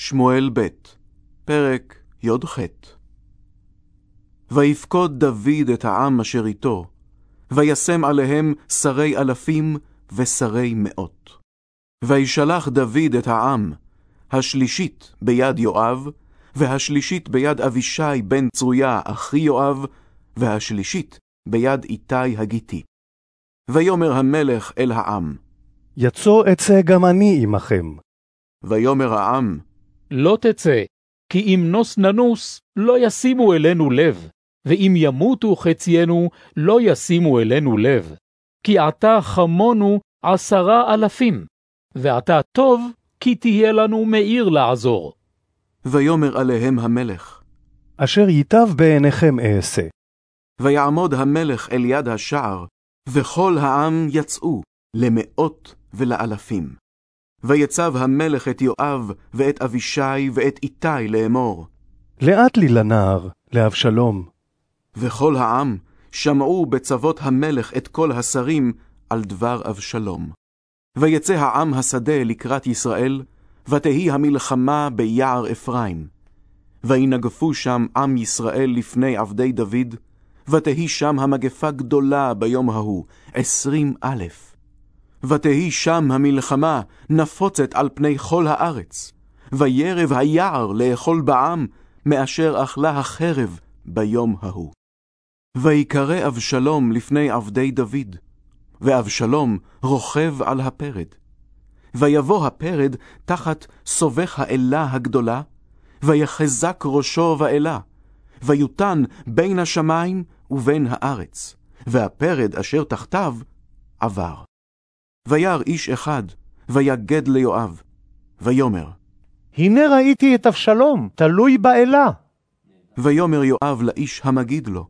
שמואל ב', פרק י"ח. ויפקוד דוד את העם אשר איתו, וישם עליהם שרי אלפים ושרי מאות. וישלח דוד את העם, השלישית ביד יואב, והשלישית ביד אבישי בן צרויה אחי יואב, והשלישית ביד איתי הגיתי. ויאמר המלך אל העם, יצא אצא גם אני עמכם. ויאמר העם, לא תצא, כי אם נוס ננוס, לא ישימו אלינו לב, ואם ימותו חציינו, לא ישימו אלינו לב. כי עתה חמונו עשרה אלפים, ועתה טוב, כי תהיה לנו מעיר לעזור. ויאמר עליהם המלך. אשר ייטב בעיניכם אעשה. ויעמוד המלך אל יד השער, וכל העם יצאו, למאות ולאלפים. ויצב המלך את יואב, ואת אבישי, ואת איתי לאמור. לאט לי לנער, לאבשלום. וכל העם שמעו בצוות המלך את כל השרים על דבר אבשלום. ויצא העם השדה לקראת ישראל, ותהי המלחמה ביער אפרים. וינגפו שם עם ישראל לפני עבדי דוד, ותהי שם המגפה גדולה ביום ההוא, עשרים א'. ותהי שם המלחמה נפוצת על פני כל הארץ, וירב היער לאכול בעם, מאשר אכלה החרב ביום ההוא. ויקרא אבשלום לפני עבדי דוד, ואבשלום רוכב על הפרד. ויבוא הפרד תחת סובך האלה הגדולה, ויחזק ראשו באלה, ויותן בין השמיים ובין הארץ, והפרד אשר תחתיו עבר. וירא איש אחד, ויגד ליואב, ויאמר, הנה ראיתי את אבשלום, תלוי באלה. ויאמר יואב לאיש המגיד לו,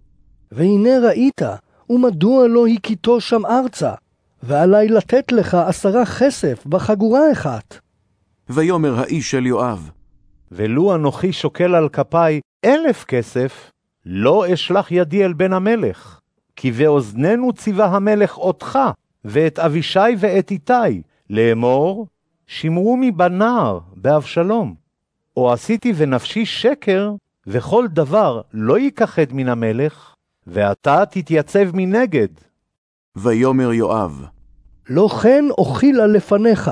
והנה ראית, ומדוע לא הכיתו שם ארצה, ועלי לתת לך עשרה כסף בחגורה אחת. ויאמר האיש אל יואב, ולו אנוכי שוקל על כפי אלף כסף, לא אשלח ידי אל בן המלך, כי באוזננו ציווה המלך אותך, ואת אבישי ואת איתי, לאמור, שמרו מבנער באבשלום. או עשיתי ונפשי שקר, וכל דבר לא ייכחד מן המלך, ואתה תתייצב מנגד. ויאמר יואב, לא כן אוכילה לפניך.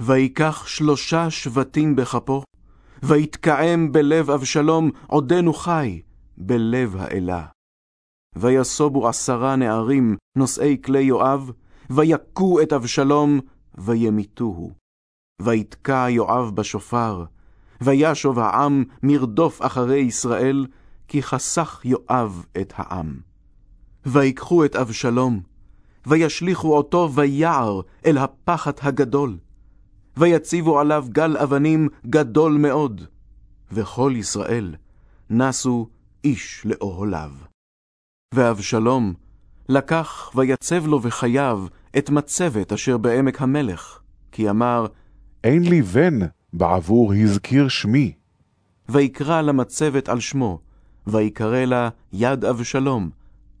ויקח שלושה שבטים בכפו, ויתקעם בלב אבשלום עודנו חי, בלב האלה. ויסובו עשרה נערים נושאי כלי יואב, ויכו את אבשלום, וימיתוהו. ויתקע יואב בשופר, וישוב העם מרדוף אחרי ישראל, כי חסך יואב את העם. ויקחו את אבשלום, וישליכו אותו ביער אל הפחת הגדול, ויציבו עליו גל אבנים גדול מאוד, וכל ישראל נסו איש לאוהליו. ואבשלום לקח ויצב לו בחייו את מצבת אשר בעמק המלך, כי אמר, אין לי בן בעבור הזכיר שמי. ויקרא למצבת על שמו, ויקרא לה יד אבשלום,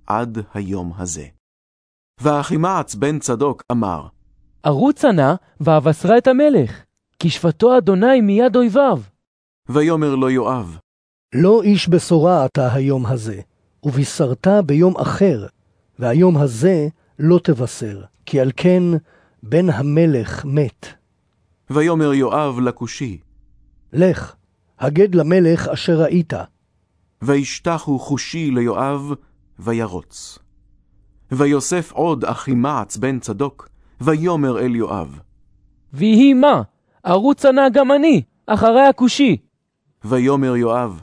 עד היום הזה. ואחימעץ בן צדוק אמר, ארוצה נא ואבשרה את המלך, כי שפטו אדוני מיד אויביו. ויאמר לו יואב, לא איש בשורה אתה היום הזה, ובישרת ביום אחר, והיום הזה לא תבשר, כי על כן בן המלך מת. ויאמר יואב לכושי, לך, הגד למלך אשר ראית. וישתחו חושי ליואב, וירוץ. ויוסף עוד אחימעץ בן צדוק, ויאמר אל יואב, ויהי מה, ארוצה נא גם אני, אחרי הכושי. ויאמר יואב,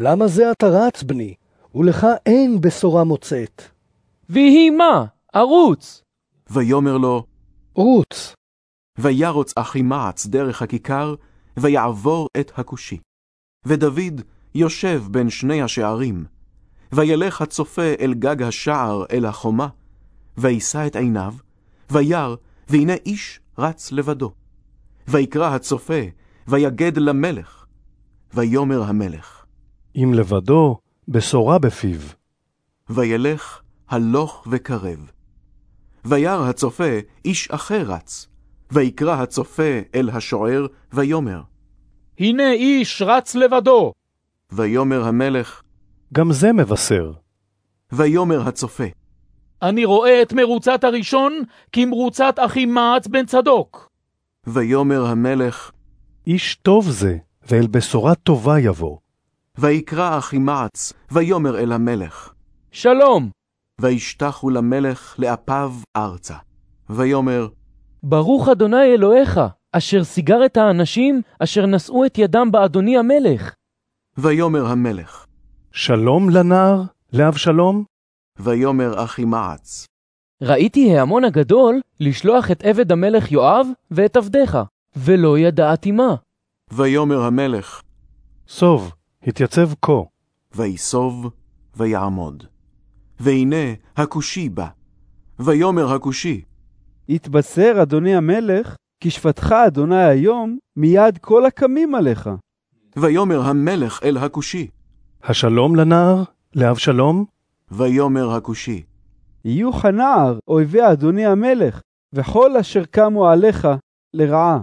למה זה אתה רץ, בני? ולך אין בשורה מוצאת. ויהי מה, ארוץ. ויאמר לו, רוץ. וירוץ אחימעץ דרך הכיכר, ויעבור את הכושי. ודוד יושב בין שני השערים, וילך הצופה אל גג השער אל החומה, וישא את עיניו, וירא, והנה איש רץ לבדו. ויקרא הצופה, ויגד למלך. ויאמר המלך, אם לבדו, בשורה בפיו. וילך הלוך וקרב. וירא הצופה איש אחר רץ, ויקרא הצופה אל השוער, ויאמר, הנה איש רץ לבדו. ויאמר המלך, גם זה מבשר. ויאמר הצופה, אני רואה את מרוצת הראשון כמרוצת אחימעץ בן צדוק. ויאמר המלך, איש טוב זה, ואל בשורה טובה יבוא. ויקרא אחימעץ, ויאמר אל המלך, שלום, וישתחו למלך לאפיו ארצה. ויאמר, ברוך אדוני אלוהיך, אשר סיגר את האנשים אשר נשאו את ידם באדוני המלך. ויאמר המלך, שלום לנער, לאבשלום? ויאמר אחימעץ, ראיתי ההמון הגדול לשלוח את עבד המלך יואב ואת עבדיך, ולא ידעתי מה. ויאמר המלך, סוב, התייצב כה. ויסוב, ויעמוד. והנה הכושי בא. ויאמר הכושי, התבשר אדוני המלך, כי שפטך אדוני היום מיד כל הקמים עליך. ויאמר המלך אל הכושי, השלום לנער, לאבשלום? ויאמר הכושי, יהיו כנער אויבי אדוני המלך, וכל אשר קמו עליך לרעה.